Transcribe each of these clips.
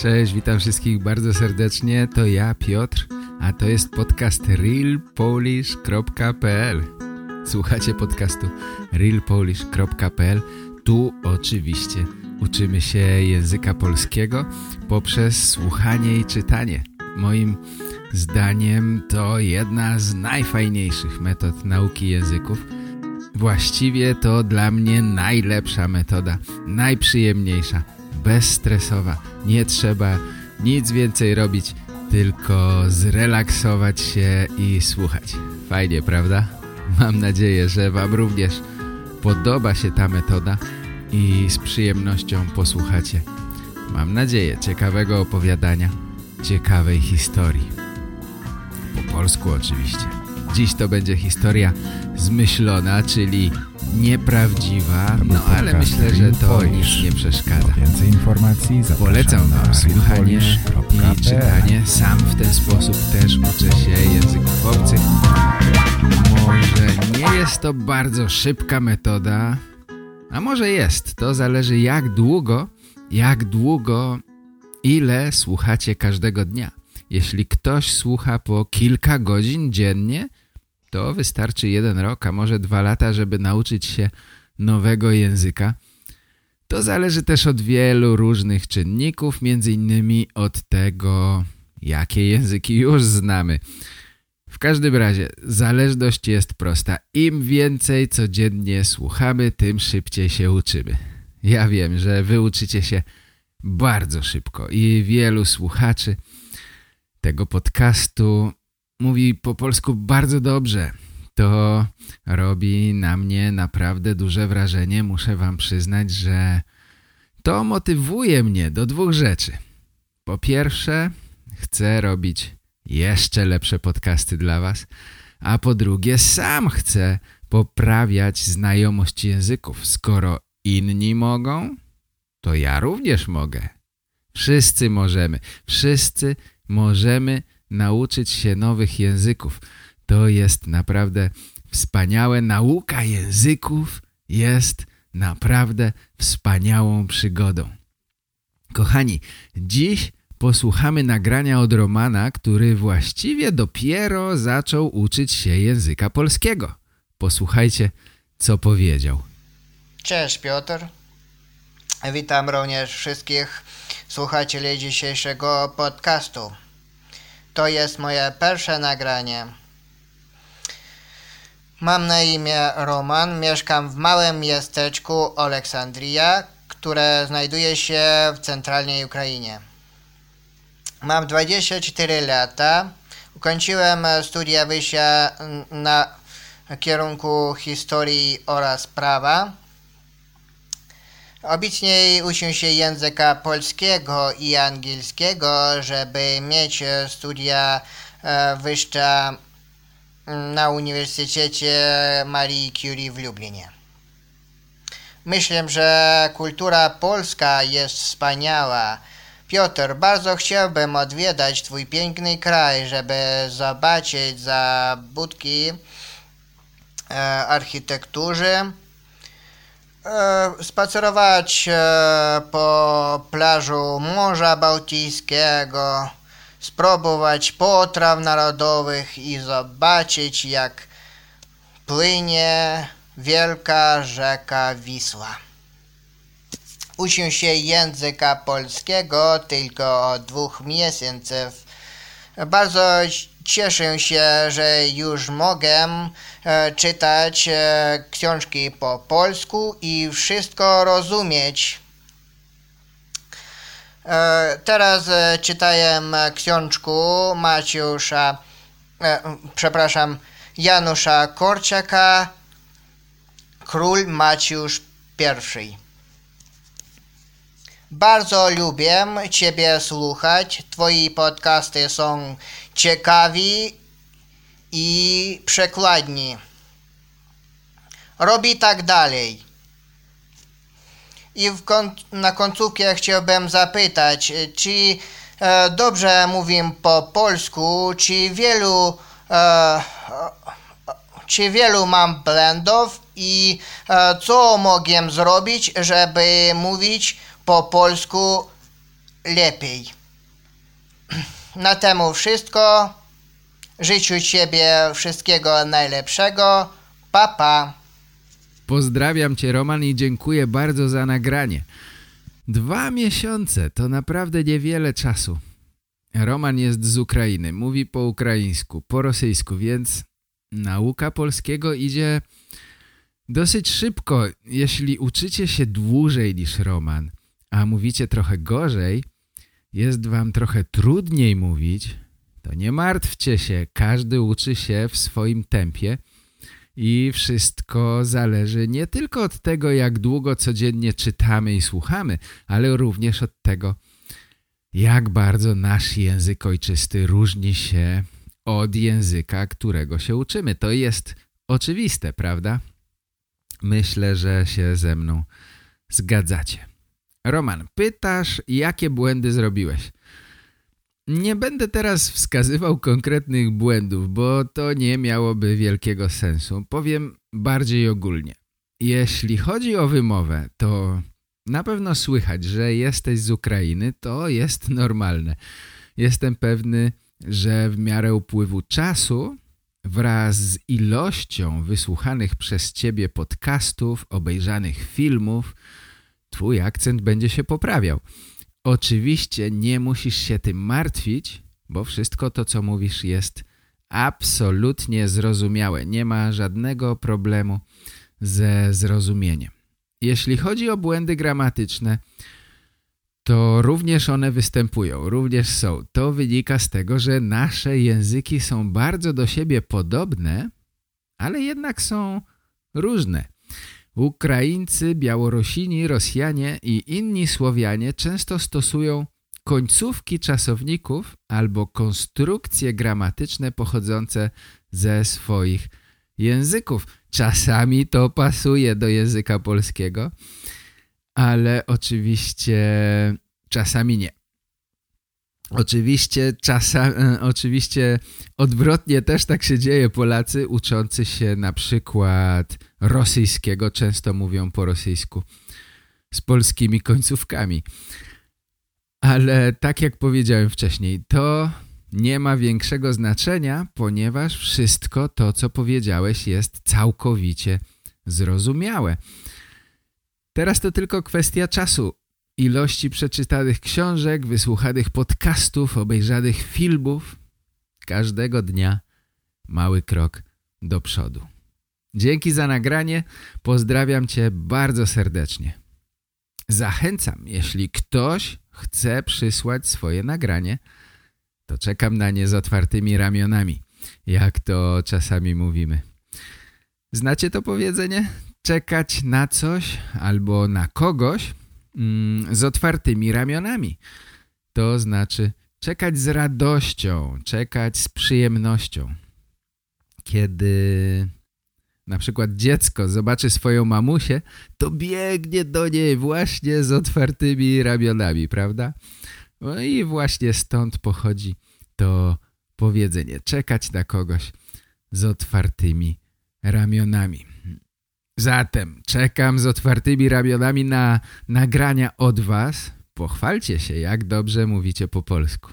Cześć, witam wszystkich bardzo serdecznie. To ja, Piotr, a to jest podcast realpolish.pl Słuchacie podcastu realpolish.pl Tu oczywiście uczymy się języka polskiego poprzez słuchanie i czytanie. Moim zdaniem to jedna z najfajniejszych metod nauki języków. Właściwie to dla mnie najlepsza metoda, najprzyjemniejsza bezstresowa. Nie trzeba nic więcej robić, tylko zrelaksować się i słuchać. Fajnie, prawda? Mam nadzieję, że Wam również podoba się ta metoda i z przyjemnością posłuchacie. Mam nadzieję ciekawego opowiadania, ciekawej historii. Po polsku oczywiście. Dziś to będzie historia zmyślona, czyli nieprawdziwa, no ale myślę, że to nic nie przeszkadza. Więcej informacji Polecam Wam słuchanie i czytanie. Sam w ten sposób też uczę się języków obcych. Może nie jest to bardzo szybka metoda, a może jest. To zależy jak długo, jak długo, ile słuchacie każdego dnia. Jeśli ktoś słucha po kilka godzin dziennie, to wystarczy jeden rok, a może dwa lata, żeby nauczyć się nowego języka. To zależy też od wielu różnych czynników, między innymi od tego, jakie języki już znamy. W każdym razie zależność jest prosta. Im więcej codziennie słuchamy, tym szybciej się uczymy. Ja wiem, że wy uczycie się bardzo szybko i wielu słuchaczy tego podcastu mówi po polsku bardzo dobrze. To robi na mnie naprawdę duże wrażenie. Muszę wam przyznać, że to motywuje mnie do dwóch rzeczy. Po pierwsze, chcę robić jeszcze lepsze podcasty dla was, a po drugie, sam chcę poprawiać znajomość języków. Skoro inni mogą, to ja również mogę. Wszyscy możemy. Wszyscy możemy nauczyć się nowych języków. To jest naprawdę wspaniałe. Nauka języków jest naprawdę wspaniałą przygodą. Kochani, dziś posłuchamy nagrania od Romana, który właściwie dopiero zaczął uczyć się języka polskiego. Posłuchajcie, co powiedział. Cześć Piotr. Witam również wszystkich słuchaczy dzisiejszego podcastu. To jest moje pierwsze nagranie. Mam na imię Roman, mieszkam w małym miasteczku Aleksandria, które znajduje się w centralnej Ukrainie. Mam 24 lata. Ukończyłem studia wyższe na kierunku historii oraz prawa. Obecnie uczę się języka polskiego i angielskiego, żeby mieć studia wyższe na Uniwersytecie Marii Curie w Lublinie. Myślę, że kultura polska jest wspaniała. Piotr, bardzo chciałbym odwiedzać Twój piękny kraj, żeby zobaczyć zabudki e, architektury, e, spacerować e, po plażu Morza Bałtyckiego, spróbować potraw narodowych i zobaczyć jak płynie wielka rzeka Wisła. Uczę się języka polskiego tylko od dwóch miesięcy. Bardzo cieszę się, że już mogę e, czytać e, książki po polsku i wszystko rozumieć. E, teraz czytaję książkę Maciusza, przepraszam, Janusza Korciaka, Król Maciusz I. Bardzo lubię Ciebie słuchać. Twoje podcasty są ciekawi i przekładni. Robi tak dalej. I kon na końcówkę chciałbym zapytać, czy e, dobrze mówię po polsku, czy wielu, e, czy wielu mam blendów i e, co mogę zrobić, żeby mówić po polsku lepiej. Na temu wszystko. Życzę Ciebie wszystkiego najlepszego. Pa, pa. Pozdrawiam Cię Roman i dziękuję bardzo za nagranie. Dwa miesiące to naprawdę niewiele czasu. Roman jest z Ukrainy, mówi po ukraińsku, po rosyjsku, więc nauka polskiego idzie dosyć szybko. Jeśli uczycie się dłużej niż Roman, a mówicie trochę gorzej, jest wam trochę trudniej mówić, to nie martwcie się, każdy uczy się w swoim tempie i wszystko zależy nie tylko od tego, jak długo codziennie czytamy i słuchamy, ale również od tego, jak bardzo nasz język ojczysty różni się od języka, którego się uczymy. To jest oczywiste, prawda? Myślę, że się ze mną zgadzacie. Roman, pytasz, jakie błędy zrobiłeś? Nie będę teraz wskazywał konkretnych błędów, bo to nie miałoby wielkiego sensu. Powiem bardziej ogólnie. Jeśli chodzi o wymowę, to na pewno słychać, że jesteś z Ukrainy, to jest normalne. Jestem pewny, że w miarę upływu czasu wraz z ilością wysłuchanych przez ciebie podcastów, obejrzanych filmów, twój akcent będzie się poprawiał. Oczywiście nie musisz się tym martwić, bo wszystko to, co mówisz jest absolutnie zrozumiałe. Nie ma żadnego problemu ze zrozumieniem. Jeśli chodzi o błędy gramatyczne, to również one występują, również są. To wynika z tego, że nasze języki są bardzo do siebie podobne, ale jednak są różne. Ukraińcy, Białorusini, Rosjanie i inni Słowianie często stosują końcówki czasowników albo konstrukcje gramatyczne pochodzące ze swoich języków. Czasami to pasuje do języka polskiego, ale oczywiście czasami nie. Oczywiście, czasa, e, oczywiście odwrotnie też tak się dzieje. Polacy uczący się na przykład rosyjskiego często mówią po rosyjsku z polskimi końcówkami. Ale tak jak powiedziałem wcześniej, to nie ma większego znaczenia, ponieważ wszystko to, co powiedziałeś jest całkowicie zrozumiałe. Teraz to tylko kwestia czasu, ilości przeczytanych książek, wysłuchanych podcastów, obejrzanych filmów. Każdego dnia mały krok do przodu. Dzięki za nagranie, pozdrawiam Cię bardzo serdecznie. Zachęcam, jeśli ktoś chce przysłać swoje nagranie, to czekam na nie z otwartymi ramionami, jak to czasami mówimy. Znacie to powiedzenie? Czekać na coś albo na kogoś z otwartymi ramionami. To znaczy czekać z radością, czekać z przyjemnością. Kiedy na przykład dziecko zobaczy swoją mamusię, to biegnie do niej właśnie z otwartymi ramionami, prawda? No i właśnie stąd pochodzi to powiedzenie. Czekać na kogoś z otwartymi ramionami. Zatem czekam z otwartymi ramionami na nagrania od Was. Pochwalcie się, jak dobrze mówicie po polsku.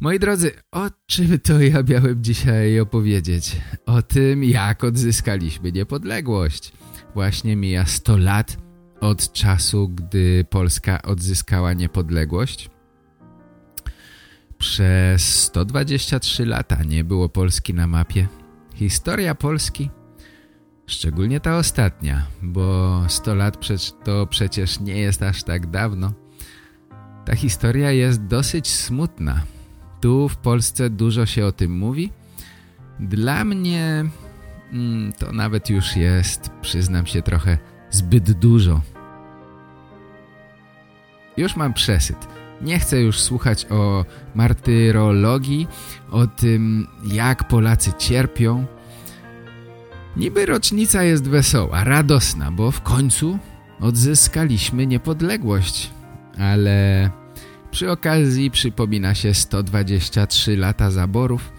Moi drodzy, o czym to ja miałem dzisiaj opowiedzieć? O tym, jak odzyskaliśmy niepodległość. Właśnie mija 100 lat od czasu, gdy Polska odzyskała niepodległość. Przez 123 lata nie było Polski na mapie. Historia Polski, szczególnie ta ostatnia, bo 100 lat to przecież nie jest aż tak dawno. Ta historia jest dosyć smutna. Tu w Polsce dużo się o tym mówi. Dla mnie mm, to nawet już jest, przyznam się, trochę zbyt dużo. Już mam przesyt. Nie chcę już słuchać o martyrologii, o tym jak Polacy cierpią. Niby rocznica jest wesoła, radosna, bo w końcu odzyskaliśmy niepodległość. Ale przy okazji przypomina się 123 lata zaborów,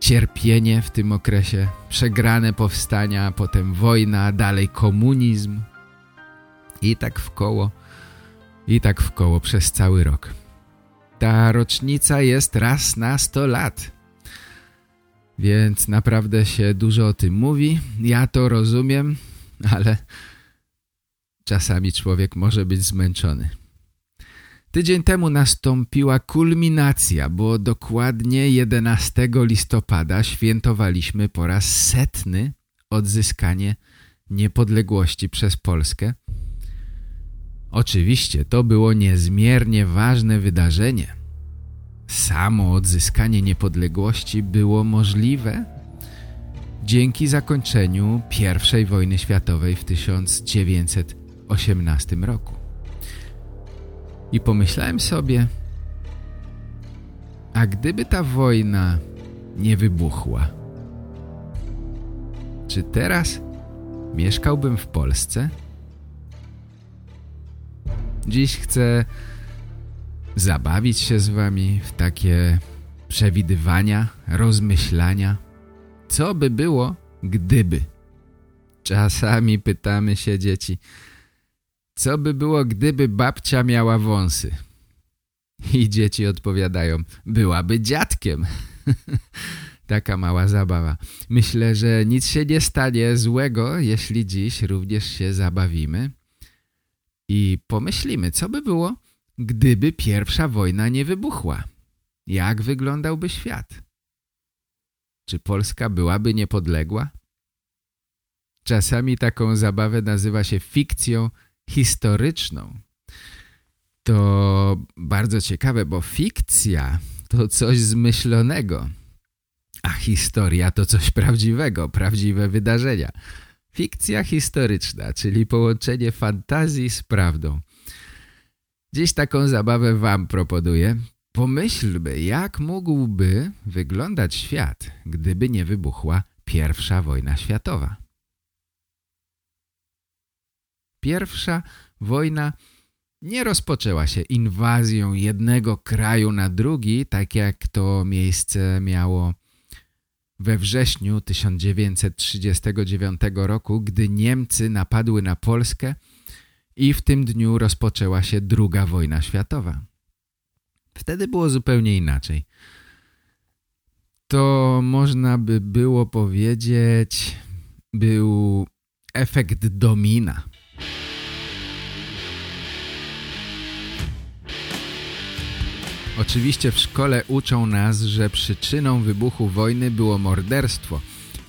cierpienie w tym okresie, przegrane powstania, potem wojna, dalej komunizm i tak w koło, i tak w koło przez cały rok. Ta rocznica jest raz na 100 lat. Więc naprawdę się dużo o tym mówi. Ja to rozumiem, ale czasami człowiek może być zmęczony. Tydzień temu nastąpiła kulminacja, bo dokładnie 11 listopada świętowaliśmy po raz setny odzyskanie niepodległości przez Polskę. Oczywiście to było niezmiernie ważne wydarzenie. Samo odzyskanie niepodległości było możliwe dzięki zakończeniu I wojny światowej w 1918 roku. I pomyślałem sobie, a gdyby ta wojna nie wybuchła, czy teraz mieszkałbym w Polsce? Dziś chcę zabawić się z wami w takie przewidywania, rozmyślania. Co by było, gdyby? Czasami pytamy się dzieci, co by było, gdyby babcia miała wąsy? I dzieci odpowiadają, byłaby dziadkiem. Taka mała zabawa. Myślę, że nic się nie stanie złego, jeśli dziś również się zabawimy i pomyślimy, co by było, gdyby pierwsza wojna nie wybuchła. Jak wyglądałby świat? Czy Polska byłaby niepodległa? Czasami taką zabawę nazywa się fikcją historyczną. To bardzo ciekawe, bo fikcja to coś zmyślonego, a historia to coś prawdziwego, prawdziwe wydarzenia. Fikcja historyczna, czyli połączenie fantazji z prawdą. Dziś taką zabawę wam proponuję. Pomyślmy, jak mógłby wyglądać świat, gdyby nie wybuchła pierwsza wojna światowa. Pierwsza wojna nie rozpoczęła się inwazją jednego kraju na drugi, tak jak to miejsce miało we wrześniu 1939 roku, gdy Niemcy napadły na Polskę i w tym dniu rozpoczęła się druga wojna światowa. Wtedy było zupełnie inaczej. To można by było powiedzieć, był efekt domina. Oczywiście w szkole uczą nas, że przyczyną wybuchu wojny było morderstwo.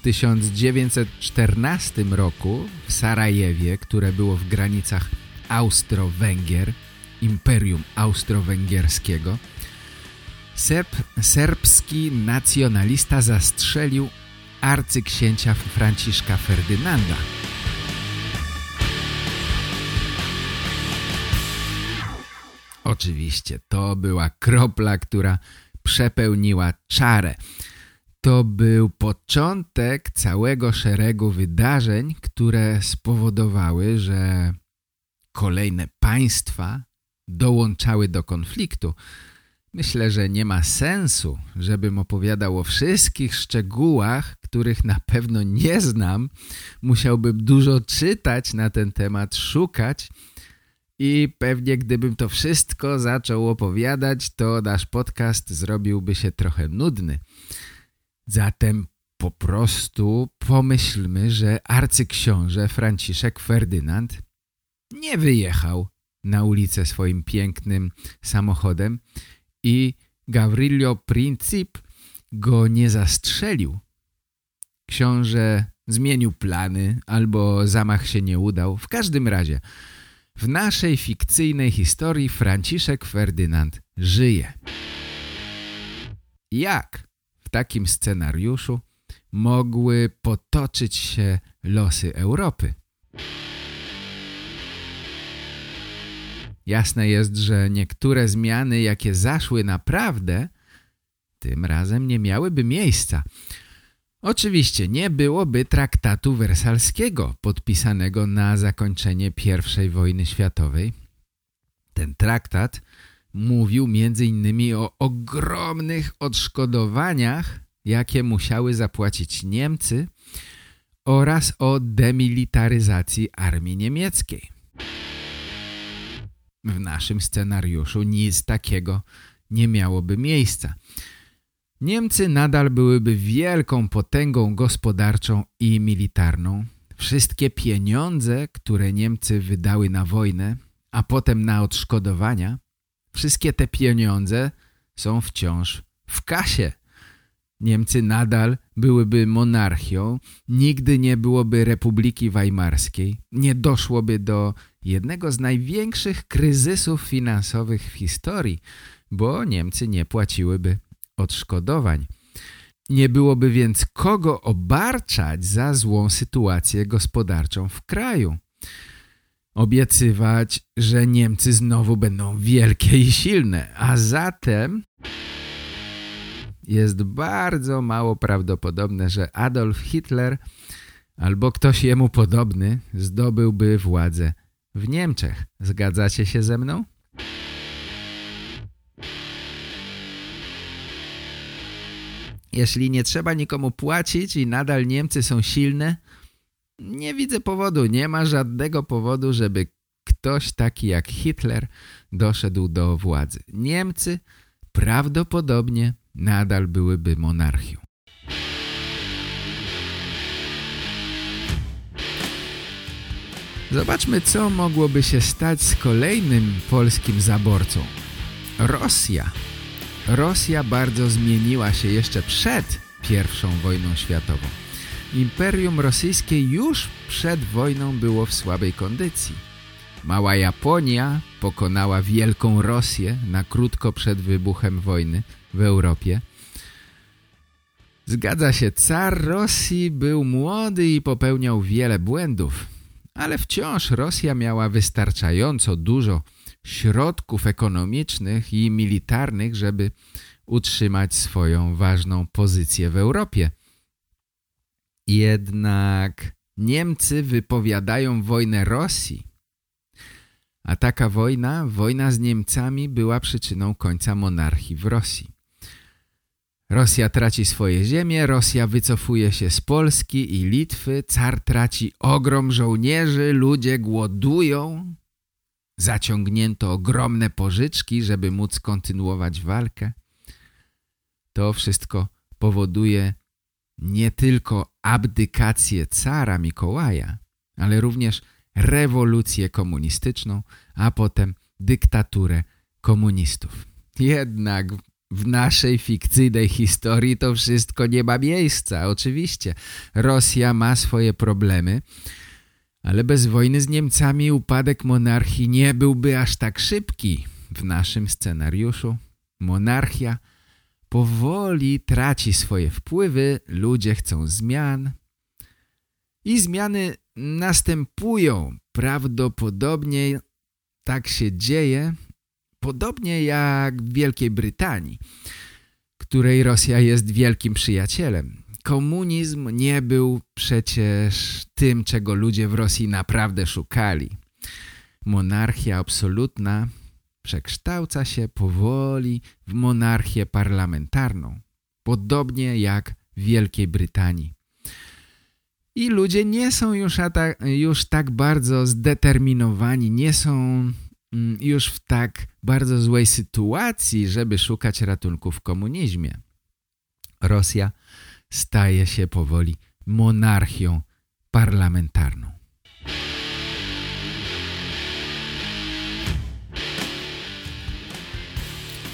W 1914 roku w Sarajewie, które było w granicach Austro-Węgier, Imperium Austro-Węgierskiego, Serb, serbski nacjonalista zastrzelił arcyksięcia Franciszka Ferdynanda. Oczywiście, to była kropla, która przepełniła czarę. To był początek całego szeregu wydarzeń, które spowodowały, że kolejne państwa dołączały do konfliktu. Myślę, że nie ma sensu, żebym opowiadał o wszystkich szczegółach, których na pewno nie znam. Musiałbym dużo czytać na ten temat, szukać, i pewnie gdybym to wszystko zaczął opowiadać, to nasz podcast zrobiłby się trochę nudny. Zatem po prostu pomyślmy, że arcyksiąże Franciszek Ferdynand nie wyjechał na ulicę swoim pięknym samochodem i Gavrilio Princip go nie zastrzelił. Książę zmienił plany albo zamach się nie udał. W każdym razie w naszej fikcyjnej historii Franciszek Ferdynand żyje. Jak takim scenariuszu mogły potoczyć się losy Europy? Jasne jest, że niektóre zmiany, jakie zaszły naprawdę, tym razem nie miałyby miejsca. Oczywiście nie byłoby traktatu wersalskiego podpisanego na zakończenie I wojny światowej. Ten traktat mówił m.in. o ogromnych odszkodowaniach, jakie musiały zapłacić Niemcy oraz o demilitaryzacji armii niemieckiej. W naszym scenariuszu nic takiego nie miałoby miejsca. Niemcy nadal byłyby wielką potęgą gospodarczą i militarną. Wszystkie pieniądze, które Niemcy wydały na wojnę, a potem na odszkodowania, wszystkie te pieniądze są wciąż w kasie. Niemcy nadal byłyby monarchią, nigdy nie byłoby Republiki Weimarskiej, nie doszłoby do jednego z największych kryzysów finansowych w historii, bo Niemcy nie płaciłyby odszkodowań. Nie byłoby więc kogo obarczać za złą sytuację gospodarczą w kraju. Obiecywać, że Niemcy znowu będą wielkie i silne, a zatem jest bardzo mało prawdopodobne, że Adolf Hitler albo ktoś jemu podobny zdobyłby władzę w Niemczech. Zgadzacie się ze mną? Jeśli nie trzeba nikomu płacić i nadal Niemcy są silne, nie widzę powodu, nie ma żadnego powodu, żeby ktoś taki jak Hitler doszedł do władzy. Niemcy prawdopodobnie nadal byłyby monarchią. Zobaczmy, co mogłoby się stać z kolejnym polskim zaborcą. Rosja. Rosja bardzo zmieniła się jeszcze przed I wojną światową. Imperium rosyjskie już przed wojną było w słabej kondycji. Mała Japonia pokonała Wielką Rosję na krótko przed wybuchem wojny w Europie. Zgadza się, car Rosji był młody i popełniał wiele błędów, ale wciąż Rosja miała wystarczająco dużo środków ekonomicznych i militarnych, żeby utrzymać swoją ważną pozycję w Europie. Jednak Niemcy wypowiadają wojnę Rosji. A taka wojna, wojna z Niemcami była przyczyną końca monarchii w Rosji. Rosja traci swoje ziemie, Rosja wycofuje się z Polski i Litwy, car traci ogrom żołnierzy, ludzie głodują. Zaciągnięto ogromne pożyczki, żeby móc kontynuować walkę. To wszystko powoduje nie tylko abdykację cara Mikołaja, ale również rewolucję komunistyczną, a potem dyktaturę komunistów. Jednak w naszej fikcyjnej historii to wszystko nie ma miejsca. Oczywiście Rosja ma swoje problemy, ale bez wojny z Niemcami upadek monarchii nie byłby aż tak szybki. W naszym scenariuszu monarchia powoli traci swoje wpływy, ludzie chcą zmian i zmiany następują. Prawdopodobnie tak się dzieje, podobnie jak w Wielkiej Brytanii, której Rosja jest wielkim przyjacielem. Komunizm nie był przecież tym, czego ludzie w Rosji naprawdę szukali. Monarchia absolutna przekształca się powoli w monarchię parlamentarną, podobnie jak w Wielkiej Brytanii. I ludzie nie są już, już tak bardzo zdeterminowani, nie są mm, już w tak bardzo złej sytuacji, żeby szukać ratunku w komunizmie. Rosja staje się powoli monarchią parlamentarną.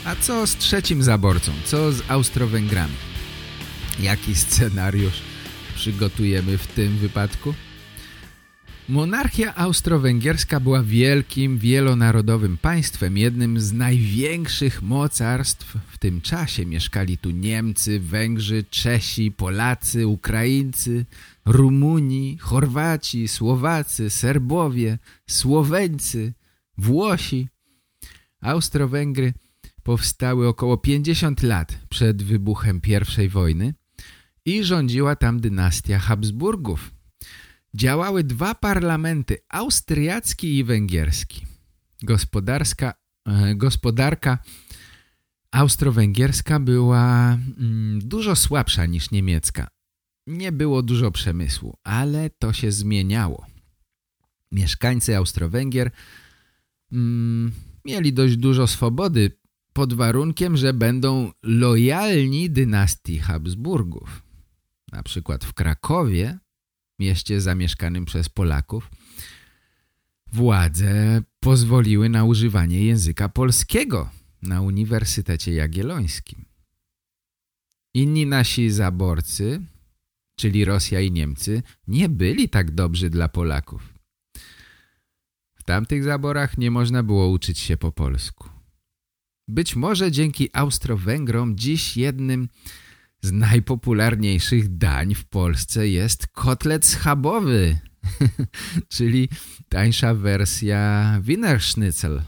A co z trzecim zaborcą? Co z Austro-Węgrami? Jaki scenariusz przygotujemy w tym wypadku? Monarchia austro-węgierska była wielkim, wielonarodowym państwem, jednym z największych mocarstw w tym czasie. Mieszkali tu Niemcy, Węgrzy, Czesi, Polacy, Ukraińcy, Rumuni, Chorwaci, Słowacy, Serbowie, Słoweńcy, Włosi – Austro-Węgry powstały około 50 lat przed wybuchem I wojny i rządziła tam dynastia Habsburgów. Działały dwa parlamenty, austriacki i węgierski. Gospodarska, e, gospodarka austro-węgierska była mm, dużo słabsza niż niemiecka. Nie było dużo przemysłu, ale to się zmieniało. Mieszkańcy Austro-Węgier mm, mieli dość dużo swobody pod warunkiem, że będą lojalni dynastii Habsburgów. Na przykład w Krakowie, mieście zamieszkanym przez Polaków, władze pozwoliły na używanie języka polskiego na Uniwersytecie Jagiellońskim. Inni nasi zaborcy, czyli Rosja i Niemcy, nie byli tak dobrzy dla Polaków. W tamtych zaborach nie można było uczyć się po polsku. Być może dzięki Austro-Węgrom dziś jednym z najpopularniejszych dań w Polsce jest kotlet schabowy, czyli tańsza wersja Wiener Schnitzel.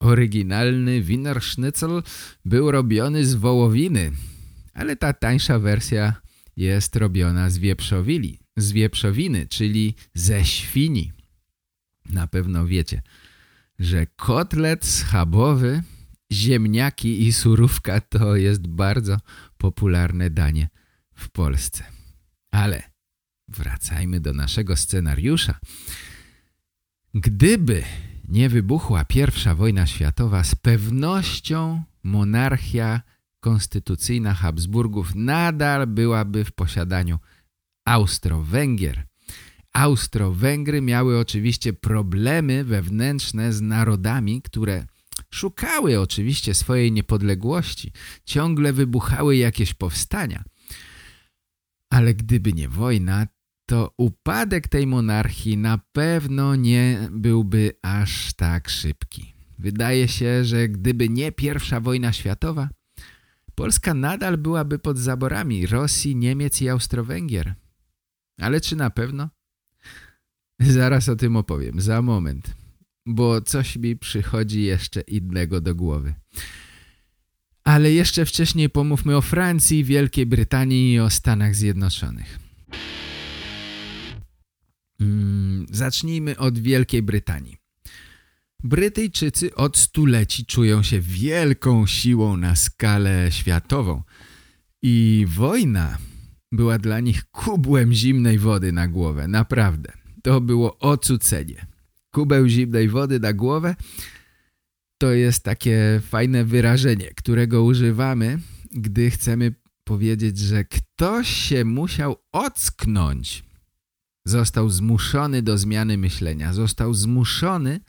Oryginalny Wiener Schnitzel był robiony z wołowiny, ale ta tańsza wersja jest robiona z wieprzowili, z wieprzowiny, czyli ze świni. Na pewno wiecie, że kotlet schabowy, ziemniaki i surówka to jest bardzo popularne danie w Polsce. Ale wracajmy do naszego scenariusza. Gdyby nie wybuchła pierwsza wojna światowa, z pewnością monarchia konstytucyjna Habsburgów nadal byłaby w posiadaniu Austro-Węgier. Austro-Węgry miały oczywiście problemy wewnętrzne z narodami, które szukały oczywiście swojej niepodległości. Ciągle wybuchały jakieś powstania. Ale gdyby nie wojna, to upadek tej monarchii na pewno nie byłby aż tak szybki. Wydaje się, że gdyby nie pierwsza wojna światowa, Polska nadal byłaby pod zaborami Rosji, Niemiec i Austro-Węgier. Ale czy na pewno? Zaraz o tym opowiem, za moment, bo coś mi przychodzi jeszcze innego do głowy. Ale jeszcze wcześniej pomówmy o Francji, Wielkiej Brytanii i o Stanach Zjednoczonych. Hmm, zacznijmy od Wielkiej Brytanii. Brytyjczycy od stuleci czują się wielką siłą na skalę światową i wojna była dla nich kubłem zimnej wody na głowę, naprawdę. To było ocucenie. Kubeł zimnej wody na głowę to jest takie fajne wyrażenie, którego używamy, gdy chcemy powiedzieć, że ktoś się musiał ocknąć. Został zmuszony do zmiany myślenia, został zmuszony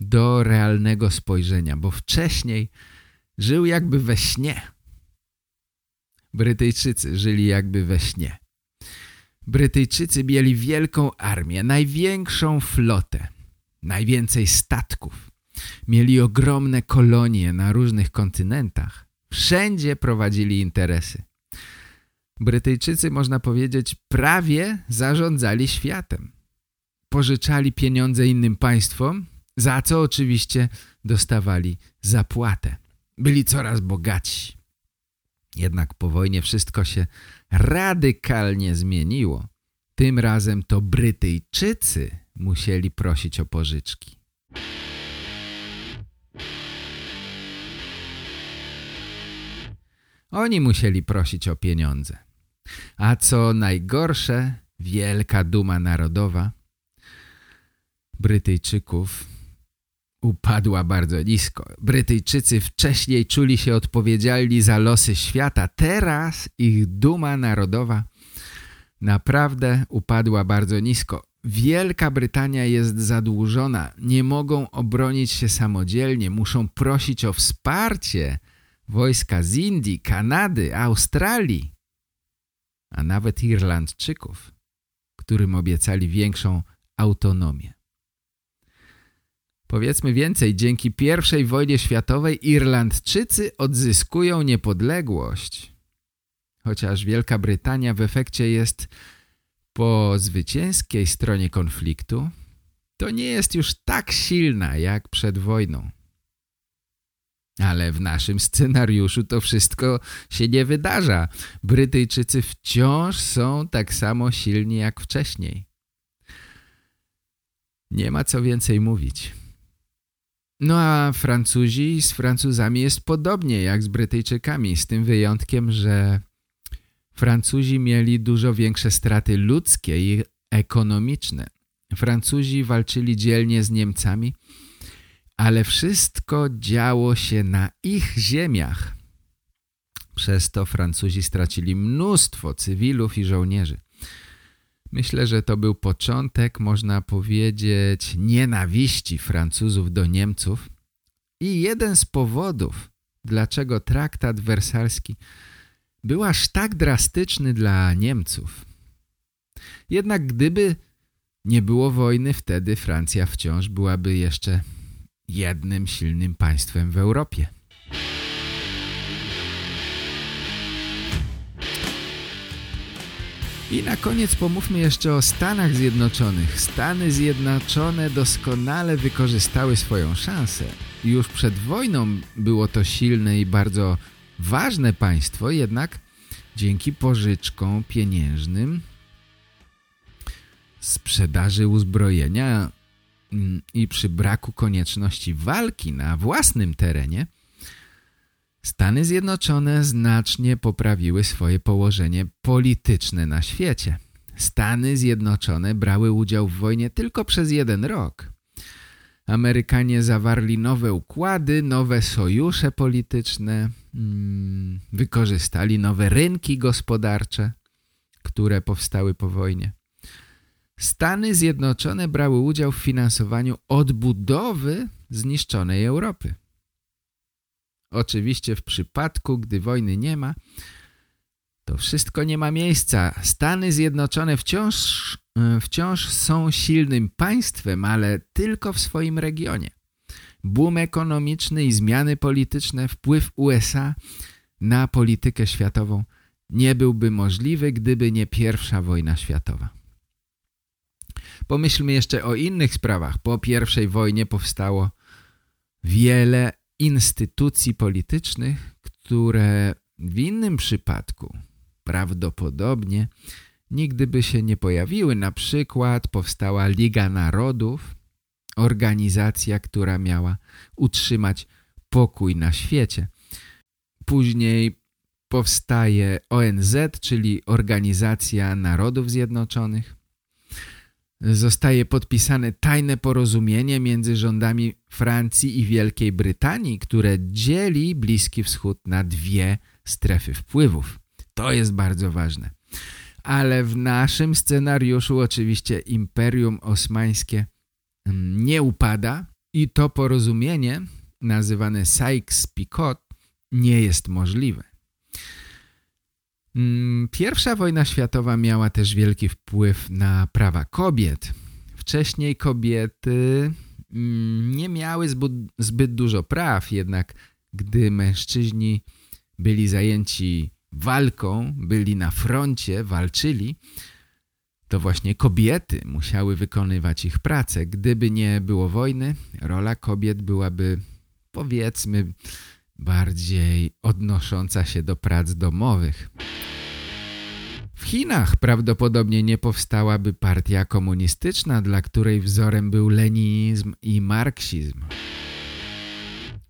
do realnego spojrzenia, bo wcześniej żył jakby we śnie. Brytyjczycy żyli jakby we śnie. Brytyjczycy mieli wielką armię, największą flotę, najwięcej statków. Mieli ogromne kolonie na różnych kontynentach. Wszędzie prowadzili interesy. Brytyjczycy, można powiedzieć, prawie zarządzali światem. Pożyczali pieniądze innym państwom, za co oczywiście dostawali zapłatę. Byli coraz bogatsi. Jednak po wojnie wszystko się radykalnie zmieniło. Tym razem to Brytyjczycy musieli prosić o pożyczki. Oni musieli prosić o pieniądze. A co najgorsze, wielka duma narodowa Brytyjczyków upadła bardzo nisko. Brytyjczycy wcześniej czuli się odpowiedzialni za losy świata. Teraz ich duma narodowa naprawdę upadła bardzo nisko. Wielka Brytania jest zadłużona, nie mogą obronić się samodzielnie, muszą prosić o wsparcie wojska z Indii, Kanady, Australii, a nawet Irlandczyków, którym obiecali większą autonomię. Powiedzmy więcej, dzięki I wojnie światowej Irlandczycy odzyskują niepodległość. Chociaż Wielka Brytania w efekcie jest po zwycięskiej stronie konfliktu, to nie jest już tak silna jak przed wojną. Ale w naszym scenariuszu to wszystko się nie wydarza. Brytyjczycy wciąż są tak samo silni jak wcześniej. Nie ma co więcej mówić. No a Francuzi z Francuzami jest podobnie jak z Brytyjczykami, z tym wyjątkiem, że Francuzi mieli dużo większe straty ludzkie i ekonomiczne. Francuzi walczyli dzielnie z Niemcami, ale wszystko działo się na ich ziemiach. Przez to Francuzi stracili mnóstwo cywilów i żołnierzy. Myślę, że to był początek, można powiedzieć, nienawiści Francuzów do Niemców i jeden z powodów, dlaczego traktat wersalski był aż tak drastyczny dla Niemców. Jednak gdyby nie było wojny, wtedy Francja wciąż byłaby jeszcze jednym silnym państwem w Europie. I na koniec pomówmy jeszcze o Stanach Zjednoczonych. Stany Zjednoczone doskonale wykorzystały swoją szansę. Już przed wojną było to silne i bardzo ważne państwo, jednak dzięki pożyczkom pieniężnym, sprzedaży uzbrojenia mm, i przy braku konieczności walki na własnym terenie – Stany Zjednoczone znacznie poprawiły swoje położenie polityczne na świecie. Stany Zjednoczone brały udział w wojnie tylko przez jeden rok. Amerykanie zawarli nowe układy, nowe sojusze polityczne, wykorzystali nowe rynki gospodarcze, które powstały po wojnie. Stany Zjednoczone brały udział w finansowaniu odbudowy zniszczonej Europy. Oczywiście w przypadku, gdy wojny nie ma, to wszystko nie ma miejsca. Stany Zjednoczone wciąż, e, wciąż są silnym państwem, ale tylko w swoim regionie. Boom ekonomiczny i zmiany polityczne, wpływ USA na politykę światową nie byłby możliwy, gdyby nie pierwsza wojna światowa. Pomyślmy jeszcze o innych sprawach. Po pierwszej wojnie powstało wiele instytucji politycznych, które w innym przypadku prawdopodobnie nigdy by się nie pojawiły. Na przykład powstała Liga Narodów, organizacja, która miała utrzymać pokój na świecie. Później powstaje ONZ, czyli Organizacja Narodów Zjednoczonych zostaje podpisane tajne porozumienie między rządami Francji i Wielkiej Brytanii, które dzieli Bliski Wschód na dwie strefy wpływów. To jest bardzo ważne. Ale w naszym scenariuszu oczywiście Imperium Osmańskie nie upada i to porozumienie nazywane Sykes-Picot nie jest możliwe. Mm, pierwsza wojna światowa miała też wielki wpływ na prawa kobiet. Wcześniej kobiety mm, nie miały zbyt dużo praw, jednak gdy mężczyźni byli zajęci walką, byli na froncie, walczyli, to właśnie kobiety musiały wykonywać ich pracę. Gdyby nie było wojny, rola kobiet byłaby powiedzmy bardziej odnosząca się do prac domowych. W Chinach prawdopodobnie nie powstałaby partia komunistyczna, dla której wzorem był leninizm i marksizm.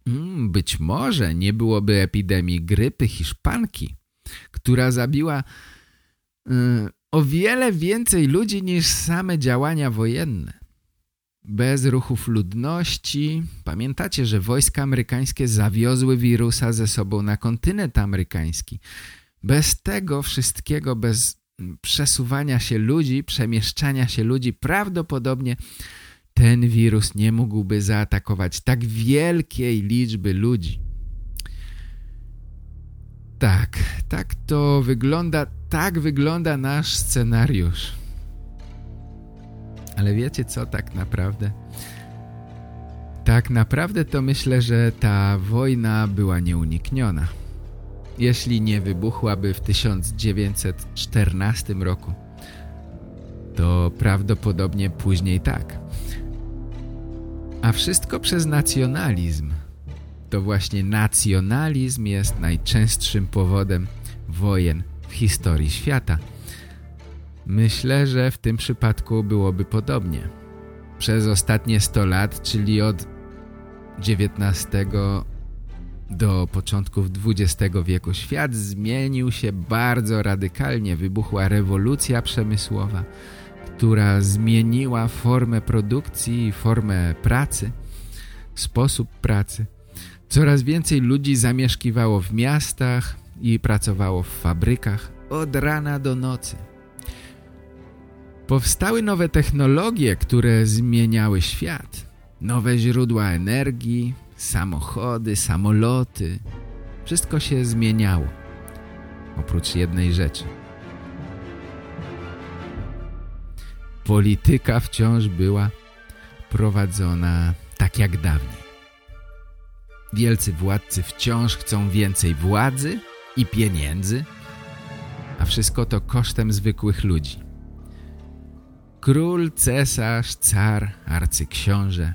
Hmm, być może nie byłoby epidemii grypy hiszpanki, która zabiła yy, o wiele więcej ludzi niż same działania wojenne bez ruchów ludności. Pamiętacie, że wojska amerykańskie zawiozły wirusa ze sobą na kontynent amerykański. Bez tego wszystkiego, bez przesuwania się ludzi, przemieszczania się ludzi, prawdopodobnie ten wirus nie mógłby zaatakować tak wielkiej liczby ludzi. Tak, tak to wygląda, tak wygląda nasz scenariusz. Ale wiecie co tak naprawdę? Tak naprawdę to myślę, że ta wojna była nieunikniona. Jeśli nie wybuchłaby w 1914 roku, to prawdopodobnie później tak. A wszystko przez nacjonalizm. To właśnie nacjonalizm jest najczęstszym powodem wojen w historii świata. Myślę, że w tym przypadku byłoby podobnie. Przez ostatnie 100 lat, czyli od XIX do początków XX wieku świat zmienił się bardzo radykalnie. Wybuchła rewolucja przemysłowa, która zmieniła formę produkcji, formę pracy, sposób pracy. Coraz więcej ludzi zamieszkiwało w miastach i pracowało w fabrykach od rana do nocy. Powstały nowe technologie, które zmieniały świat. Nowe źródła energii, samochody, samoloty. Wszystko się zmieniało. Oprócz jednej rzeczy. Polityka wciąż była prowadzona tak jak dawniej. Wielcy władcy wciąż chcą więcej władzy i pieniędzy, a wszystko to kosztem zwykłych ludzi. Król, cesarz, car, arcyksiąże.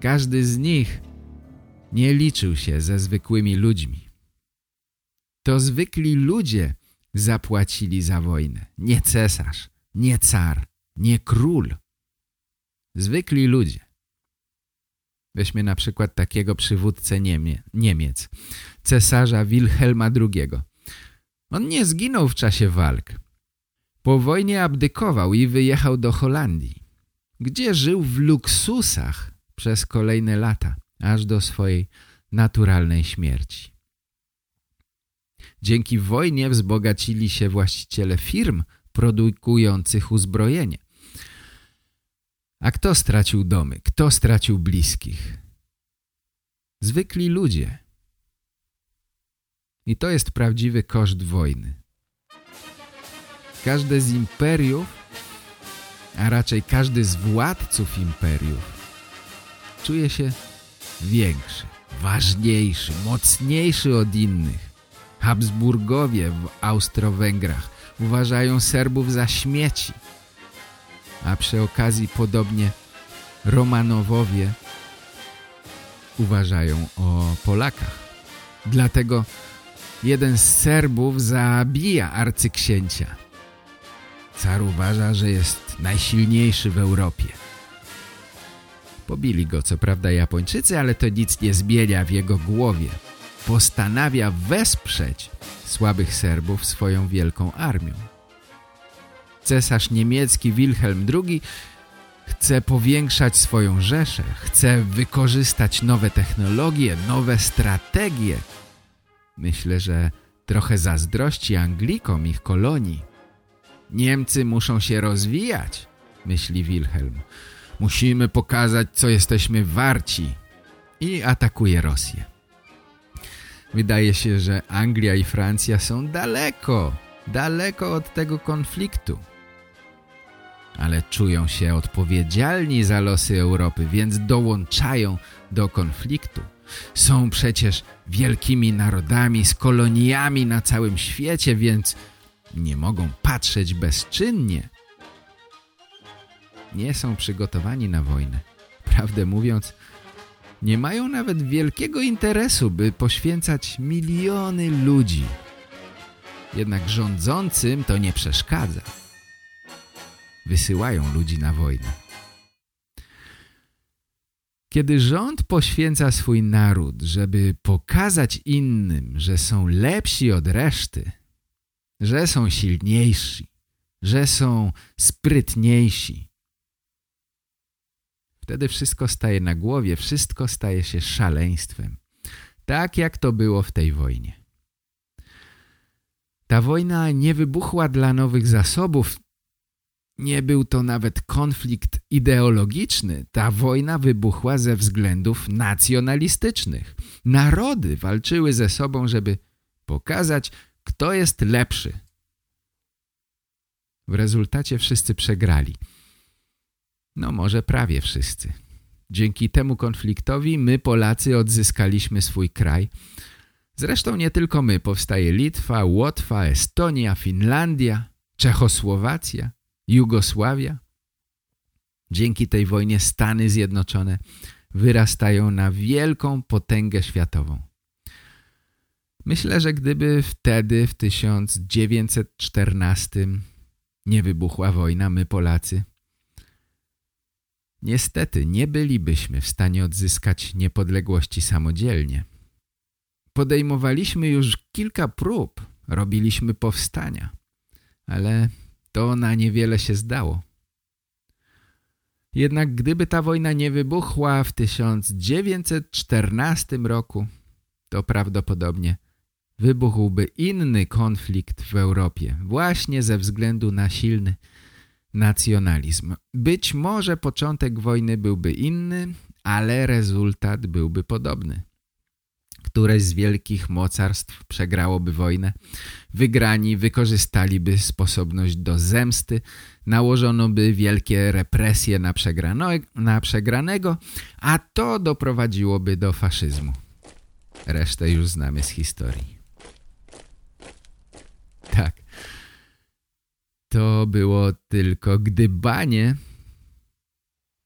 Każdy z nich nie liczył się ze zwykłymi ludźmi. To zwykli ludzie zapłacili za wojnę, nie cesarz, nie car, nie król. Zwykli ludzie. Weźmy na przykład takiego przywódcę Niemie, Niemiec, cesarza Wilhelma II. On nie zginął w czasie walk. Po wojnie abdykował i wyjechał do Holandii, gdzie żył w luksusach przez kolejne lata, aż do swojej naturalnej śmierci. Dzięki wojnie wzbogacili się właściciele firm produkujących uzbrojenie. A kto stracił domy? Kto stracił bliskich? Zwykli ludzie. I to jest prawdziwy koszt wojny. Każde z imperiów, a raczej każdy z władców imperiów czuje się większy, ważniejszy, mocniejszy od innych. Habsburgowie w Austro-Węgrach uważają Serbów za śmieci a przy okazji podobnie Romanowowie uważają o Polakach. Dlatego jeden z Serbów zabija arcyksięcia. Car uważa, że jest najsilniejszy w Europie. Pobili go co prawda Japończycy, ale to nic nie zmienia w jego głowie. Postanawia wesprzeć słabych Serbów swoją wielką armią. Cesarz niemiecki Wilhelm II chce powiększać swoją rzeszę, chce wykorzystać nowe technologie, nowe strategie. Myślę, że trochę zazdrości Anglikom ich kolonii. Niemcy muszą się rozwijać, myśli Wilhelm. Musimy pokazać, co jesteśmy warci. I atakuje Rosję. Wydaje się, że Anglia i Francja są daleko, daleko od tego konfliktu ale czują się odpowiedzialni za losy Europy, więc dołączają do konfliktu. Są przecież wielkimi narodami z koloniami na całym świecie, więc nie mogą patrzeć bezczynnie. Nie są przygotowani na wojnę. Prawdę mówiąc, nie mają nawet wielkiego interesu, by poświęcać miliony ludzi. Jednak rządzącym to nie przeszkadza wysyłają ludzi na wojnę. Kiedy rząd poświęca swój naród, żeby pokazać innym, że są lepsi od reszty, że są silniejsi, że są sprytniejsi, wtedy wszystko staje na głowie, wszystko staje się szaleństwem. Tak jak to było w tej wojnie. Ta wojna nie wybuchła dla nowych zasobów, nie był to nawet konflikt ideologiczny. Ta wojna wybuchła ze względów nacjonalistycznych. Narody walczyły ze sobą, żeby pokazać, kto jest lepszy. W rezultacie wszyscy przegrali. No może prawie wszyscy. Dzięki temu konfliktowi my Polacy odzyskaliśmy swój kraj. Zresztą nie tylko my. Powstaje Litwa, Łotwa, Estonia, Finlandia, Czechosłowacja. Jugosławia. Dzięki tej wojnie Stany Zjednoczone wyrastają na wielką potęgę światową. Myślę, że gdyby wtedy, w 1914 nie wybuchła wojna, my Polacy, niestety nie bylibyśmy w stanie odzyskać niepodległości samodzielnie. Podejmowaliśmy już kilka prób, robiliśmy powstania, ale to na niewiele się zdało. Jednak gdyby ta wojna nie wybuchła w 1914 roku, to prawdopodobnie wybuchłby inny konflikt w Europie, właśnie ze względu na silny nacjonalizm. Być może początek wojny byłby inny, ale rezultat byłby podobny. Któreś z wielkich mocarstw przegrałoby wojnę, wygrani wykorzystaliby sposobność do zemsty, nałożono by wielkie represje na, przegrano, na przegranego, a to doprowadziłoby do faszyzmu. Resztę już znamy z historii. Tak. To było tylko gdybanie,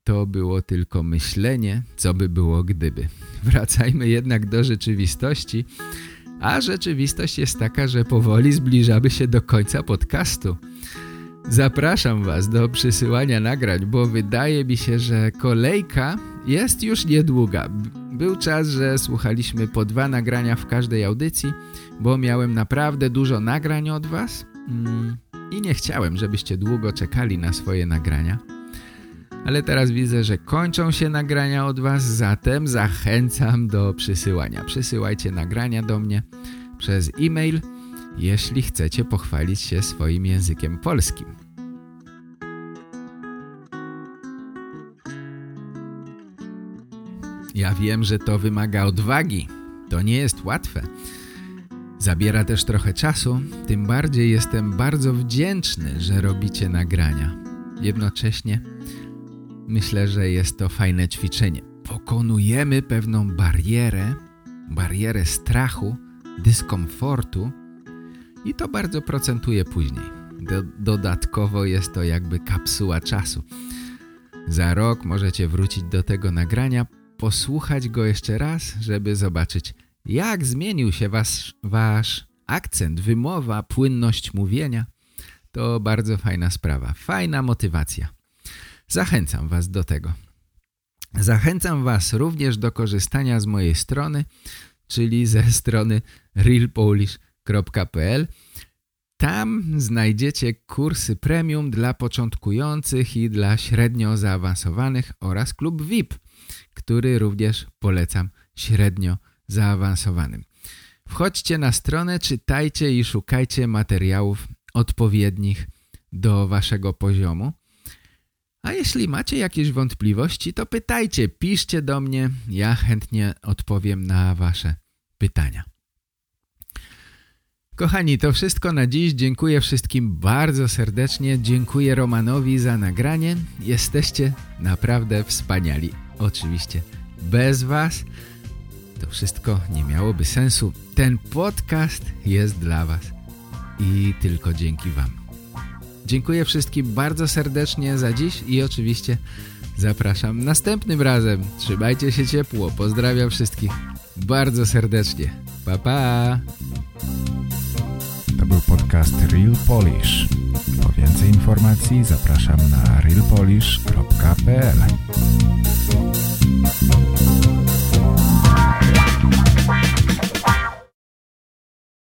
to było tylko myślenie, co by było gdyby. Wracajmy jednak do rzeczywistości, a rzeczywistość jest taka, że powoli zbliżamy się do końca podcastu. Zapraszam Was do przysyłania nagrań, bo wydaje mi się, że kolejka jest już niedługa. Był czas, że słuchaliśmy po dwa nagrania w każdej audycji, bo miałem naprawdę dużo nagrań od Was mm, i nie chciałem, żebyście długo czekali na swoje nagrania. Ale teraz widzę, że kończą się nagrania od Was, zatem zachęcam do przysyłania. Przysyłajcie nagrania do mnie przez e-mail, jeśli chcecie pochwalić się swoim językiem polskim. Ja wiem, że to wymaga odwagi. To nie jest łatwe. Zabiera też trochę czasu, tym bardziej jestem bardzo wdzięczny, że robicie nagrania. Jednocześnie myślę, że jest to fajne ćwiczenie. Pokonujemy pewną barierę, barierę strachu, dyskomfortu i to bardzo procentuje później. Do, dodatkowo jest to jakby kapsuła czasu. Za rok możecie wrócić do tego nagrania, posłuchać go jeszcze raz, żeby zobaczyć, jak zmienił się was, wasz akcent, wymowa, płynność mówienia. To bardzo fajna sprawa, fajna motywacja. Zachęcam was do tego. Zachęcam was również do korzystania z mojej strony, czyli ze strony realpolish.pl. Tam znajdziecie kursy premium dla początkujących i dla średnio zaawansowanych oraz klub VIP – który również polecam średnio zaawansowanym. Wchodźcie na stronę, czytajcie i szukajcie materiałów odpowiednich do waszego poziomu. A jeśli macie jakieś wątpliwości, to pytajcie, piszcie do mnie, ja chętnie odpowiem na wasze pytania. Kochani, to wszystko na dziś. Dziękuję wszystkim bardzo serdecznie. Dziękuję Romanowi za nagranie. Jesteście naprawdę wspaniali. Oczywiście bez Was to wszystko nie miałoby sensu. Ten podcast jest dla Was i tylko dzięki Wam. Dziękuję wszystkim bardzo serdecznie za dziś i oczywiście zapraszam następnym razem. Trzymajcie się ciepło. Pozdrawiam wszystkich bardzo serdecznie. Pa, pa! To był podcast Real Polish. Po więcej informacji zapraszam na realpolish.pl.